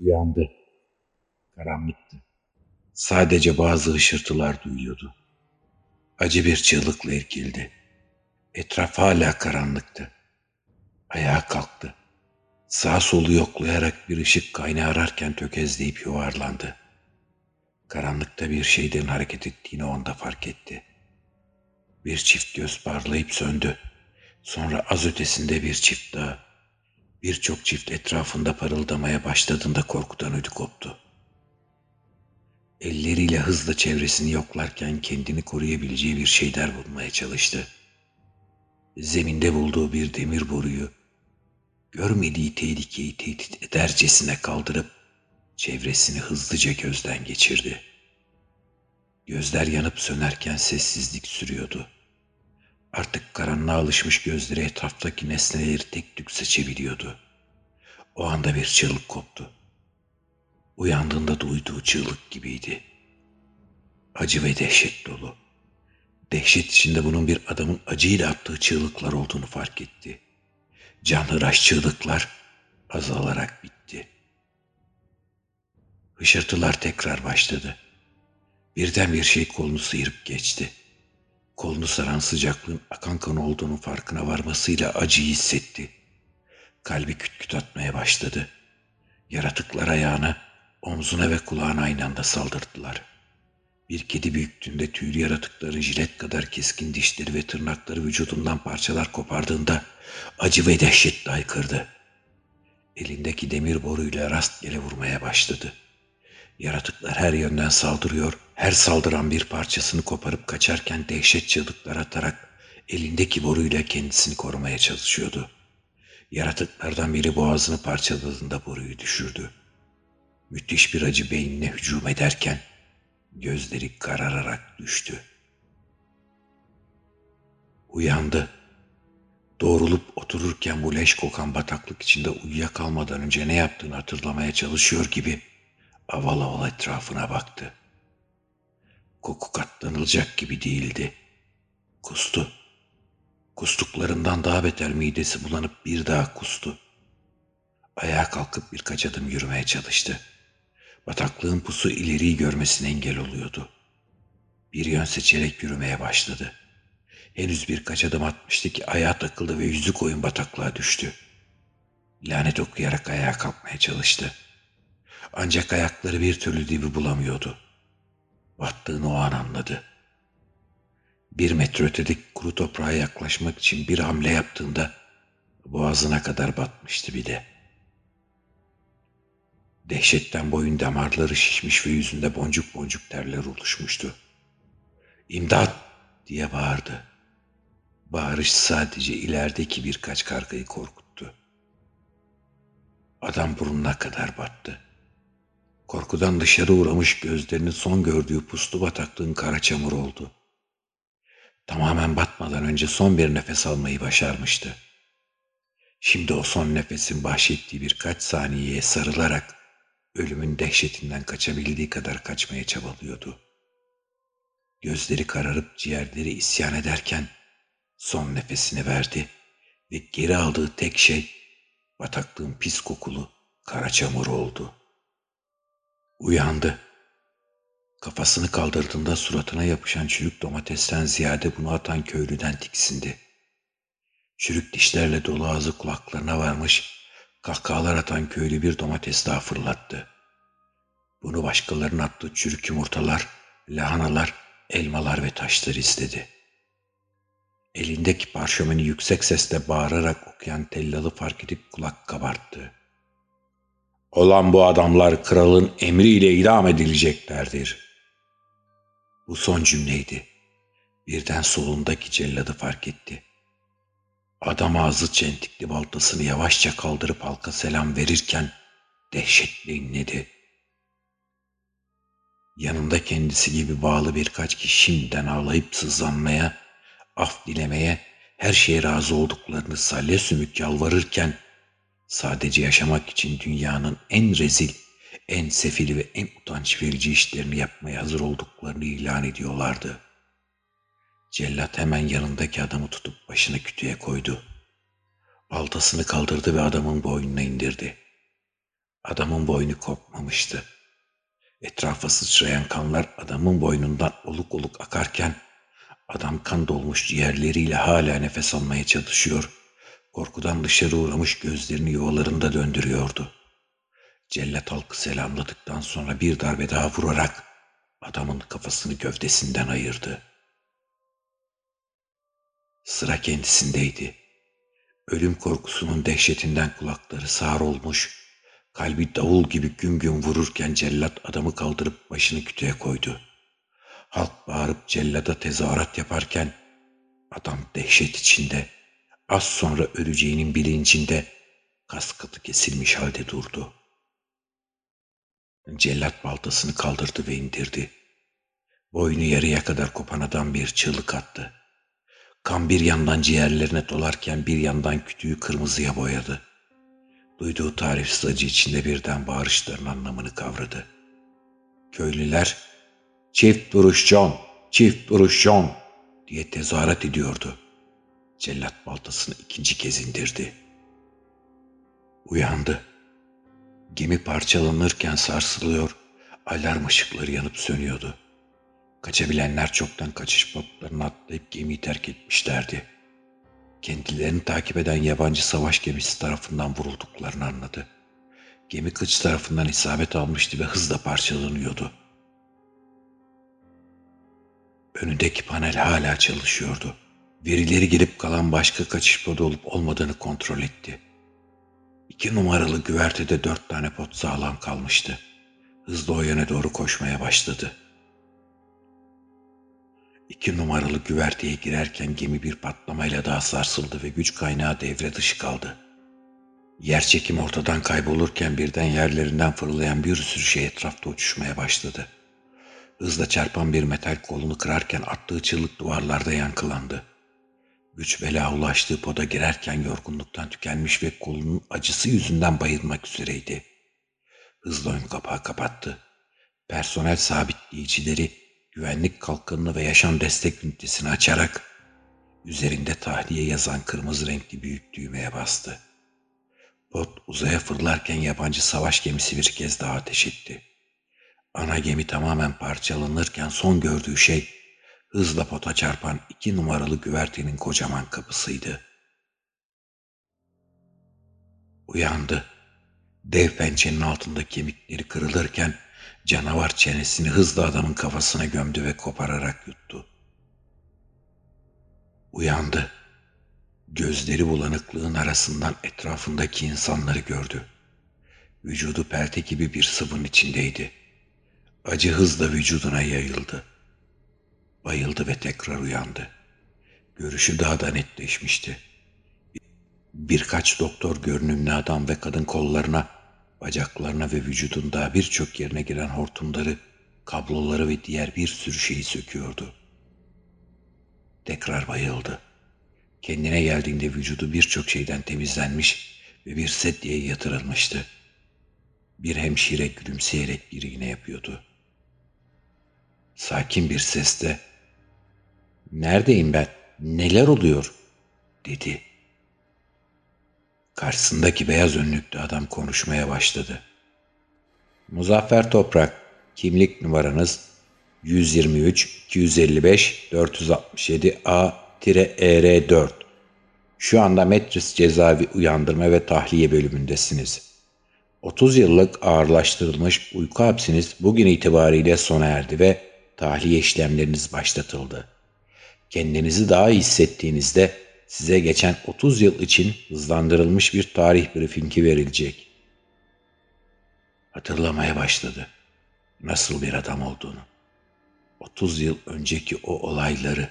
Uyandı. Karanlıktı. Sadece bazı hışırtılar duyuyordu. Acı bir çığlıkla irkildi. Etraf hala karanlıktı. Ayağa kalktı. Sağ solu yoklayarak bir ışık kaynağı ararken tökezleyip yuvarlandı. Karanlıkta bir şeyden hareket ettiğini o anda fark etti. Bir çift göz parlayıp söndü. Sonra az ötesinde bir çift daha. Birçok çift etrafında parıldamaya başladığında korkudan ödü koptu. Elleriyle hızla çevresini yoklarken kendini koruyabileceği bir şeyler bulmaya çalıştı. Zeminde bulduğu bir demir boruyu görmediği tehlikeyi tehdit edercesine kaldırıp çevresini hızlıca gözden geçirdi. Gözler yanıp sönerken sessizlik sürüyordu. Artık karanlığa alışmış gözleri etraftaki nesneleri tek tük seçebiliyordu. O anda bir çığlık koptu. Uyandığında duyduğu çığlık gibiydi. Acı ve dehşet dolu. Dehşet içinde bunun bir adamın acıyla attığı çığlıklar olduğunu fark etti. Canhıraş çığlıklar azalarak bitti. Hışırtılar tekrar başladı. Birden bir şey kolunu sıyırıp geçti. Kolunu saran sıcaklığın akan kan olduğunun farkına varmasıyla acıyı hissetti. Kalbi küt küt atmaya başladı. Yaratıklar ayağına, omzuna ve kulağına aynı anda saldırdılar. Bir kedi büyüklüğünde tüylü yaratıkların jilet kadar keskin dişleri ve tırnakları vücudundan parçalar kopardığında acı ve dehşetle aykırdı. Elindeki demir boruyla rastgele vurmaya başladı. Yaratıklar her yönden saldırıyor, her saldıran bir parçasını koparıp kaçarken dehşet çığlıklar atarak elindeki boruyla kendisini korumaya çalışıyordu. Yaratıklardan biri boğazını parçaladığında boruyu düşürdü. Müthiş bir acı beynine hücum ederken gözleri karararak düştü. Uyandı. Doğrulup otururken bu leş kokan bataklık içinde uyuyakalmadan önce ne yaptığını hatırlamaya çalışıyor gibi aval aval etrafına baktı. Koku katlanılacak gibi değildi. Kustu. Kustuklarından daha beter midesi bulanıp bir daha kustu. Ayağa kalkıp birkaç adım yürümeye çalıştı. Bataklığın pusu ileriyi görmesine engel oluyordu. Bir yön seçerek yürümeye başladı. Henüz birkaç adım atmıştı ki ayağa takıldı ve yüzü koyun bataklığa düştü. Lanet okuyarak ayağa kalkmaya çalıştı. Ancak ayakları bir türlü dibi bulamıyordu. Battığını o an anladı. Bir metre ötedeki kuru toprağa yaklaşmak için bir hamle yaptığında boğazına kadar batmıştı bile. Dehşetten boyun damarları şişmiş ve yüzünde boncuk boncuk terler oluşmuştu. İmdat diye bağırdı. Bağırış sadece ilerideki birkaç kargayı korkuttu. Adam burnuna kadar battı. Korkudan dışarı uğramış gözlerinin son gördüğü puslu bataklığın kara çamur oldu. Tamamen batmadan önce son bir nefes almayı başarmıştı. Şimdi o son nefesin bahşettiği birkaç saniyeye sarılarak ölümün dehşetinden kaçabildiği kadar kaçmaya çabalıyordu. Gözleri kararıp ciğerleri isyan ederken son nefesini verdi ve geri aldığı tek şey bataklığın pis kokulu kara çamur oldu. Uyandı. Kafasını kaldırdığında suratına yapışan çürük domatesten ziyade bunu atan köylüden tiksindi. Çürük dişlerle dolu ağzı kulaklarına varmış, kahkahalar atan köylü bir domates daha fırlattı. Bunu başkalarının attığı çürük yumurtalar, lahanalar, elmalar ve taşlar istedi. Elindeki parşömeni yüksek sesle bağırarak okuyan tellalı fark edip kulak kabarttı. Olan bu adamlar kralın emriyle idam edileceklerdir. Bu son cümleydi. Birden solundaki celladı fark etti. Adam ağzı çentikli baltasını yavaşça kaldırıp halka selam verirken dehşetle inledi. Yanında kendisi gibi bağlı birkaç kişi şimdiden ağlayıp sızlanmaya, af dilemeye, her şeye razı olduklarını salya sümük yalvarırken sadece yaşamak için dünyanın en rezil, en sefil ve en utanç verici işlerini yapmaya hazır olduklarını ilan ediyorlardı. Cellat hemen yanındaki adamı tutup başını kütüye koydu. Baltasını kaldırdı ve adamın boynuna indirdi. Adamın boynu kopmamıştı. Etrafa sıçrayan kanlar adamın boynundan oluk oluk akarken adam kan dolmuş ciğerleriyle hala nefes almaya çalışıyor. Korkudan dışarı uğramış gözlerini yuvalarında döndürüyordu. Cellat halkı selamladıktan sonra bir darbe daha vurarak adamın kafasını gövdesinden ayırdı. Sıra kendisindeydi. Ölüm korkusunun dehşetinden kulakları sağır olmuş, kalbi davul gibi güm güm vururken cellat adamı kaldırıp başını kütüğe koydu. Halk bağırıp cellada tezahürat yaparken adam dehşet içinde, az sonra öleceğinin bilincinde kaskatı kesilmiş halde durdu. Cellat baltasını kaldırdı ve indirdi. Boynu yarıya kadar kopan adam bir çığlık attı. Kan bir yandan ciğerlerine dolarken bir yandan kütüğü kırmızıya boyadı. Duyduğu tarifsiz acı içinde birden bağırışların anlamını kavradı. Köylüler çift duruş John, çift duruş John diye tezahürat ediyordu. Cellat baltasını ikinci kez indirdi. Uyandı. Gemi parçalanırken sarsılıyor, alarm ışıkları yanıp sönüyordu. Kaçabilenler çoktan kaçış botlarına atlayıp gemiyi terk etmişlerdi. Kendilerini takip eden yabancı savaş gemisi tarafından vurulduklarını anladı. Gemi kıç tarafından isabet almıştı ve hızla parçalanıyordu. Önündeki panel hala çalışıyordu. Verileri gelip kalan başka kaçış podu olup olmadığını kontrol etti. İki numaralı güvertede dört tane pot sağlam kalmıştı. Hızla o yöne doğru koşmaya başladı. İki numaralı güverteye girerken gemi bir patlamayla daha sarsıldı ve güç kaynağı devre dışı kaldı. Yer çekim ortadan kaybolurken birden yerlerinden fırlayan bir sürü şey etrafta uçuşmaya başladı. Hızla çarpan bir metal kolunu kırarken attığı çığlık duvarlarda yankılandı. Güç bela ulaştığı poda girerken yorgunluktan tükenmiş ve kolunun acısı yüzünden bayılmak üzereydi. Hızla ön kapağı kapattı. Personel sabitleyicileri güvenlik kalkanını ve yaşam destek ünitesini açarak üzerinde tahliye yazan kırmızı renkli büyük düğmeye bastı. Bot uzaya fırlarken yabancı savaş gemisi bir kez daha ateş etti. Ana gemi tamamen parçalanırken son gördüğü şey hızla pota çarpan iki numaralı güvertenin kocaman kapısıydı. Uyandı. Dev pençenin altında kemikleri kırılırken canavar çenesini hızla adamın kafasına gömdü ve kopararak yuttu. Uyandı. Gözleri bulanıklığın arasından etrafındaki insanları gördü. Vücudu pelte gibi bir sıvın içindeydi. Acı hızla vücuduna yayıldı. Bayıldı ve tekrar uyandı. Görüşü daha da netleşmişti. Birkaç doktor görünümlü adam ve kadın kollarına, bacaklarına ve vücudunda birçok yerine giren hortumları, kabloları ve diğer bir sürü şeyi söküyordu. Tekrar bayıldı. Kendine geldiğinde vücudu birçok şeyden temizlenmiş ve bir sedyeye yatırılmıştı. Bir hemşire gülümseyerek bir iğne yapıyordu. Sakin bir sesle ''Neredeyim ben? Neler oluyor?'' dedi. Karşısındaki beyaz önlüklü adam konuşmaya başladı. Muzaffer Toprak, kimlik numaranız 123 255 467 A-ER4. Şu anda Metris cezaevi uyandırma ve tahliye bölümündesiniz. 30 yıllık ağırlaştırılmış uyku hapsiniz bugün itibariyle sona erdi ve tahliye işlemleriniz başlatıldı. Kendinizi daha iyi hissettiğinizde size geçen 30 yıl için hızlandırılmış bir tarih briefingi verilecek. Hatırlamaya başladı. Nasıl bir adam olduğunu. 30 yıl önceki o olayları,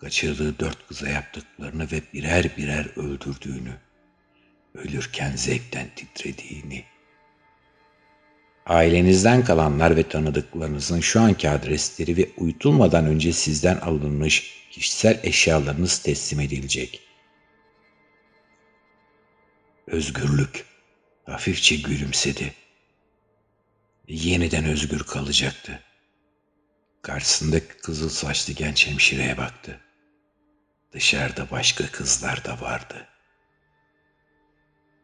kaçırdığı dört kıza yaptıklarını ve birer birer öldürdüğünü, ölürken zevkten titrediğini. Ailenizden kalanlar ve tanıdıklarınızın şu anki adresleri ve uyutulmadan önce sizden alınmış kişisel eşyalarınız teslim edilecek. Özgürlük hafifçe gülümsedi. Yeniden özgür kalacaktı. Karşısındaki kızıl saçlı genç hemşireye baktı. Dışarıda başka kızlar da vardı.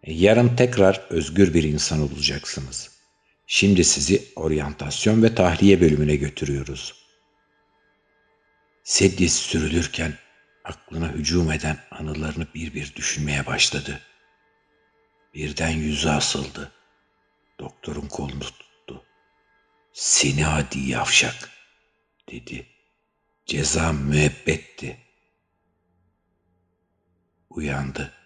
Yarın tekrar özgür bir insan olacaksınız. Şimdi sizi oryantasyon ve tahliye bölümüne götürüyoruz. Seddis sürülürken aklına hücum eden anılarını bir bir düşünmeye başladı. Birden yüzü asıldı. Doktorun kolunu tuttu. Seni adi yavşak dedi. Ceza müebbetti. Uyandı.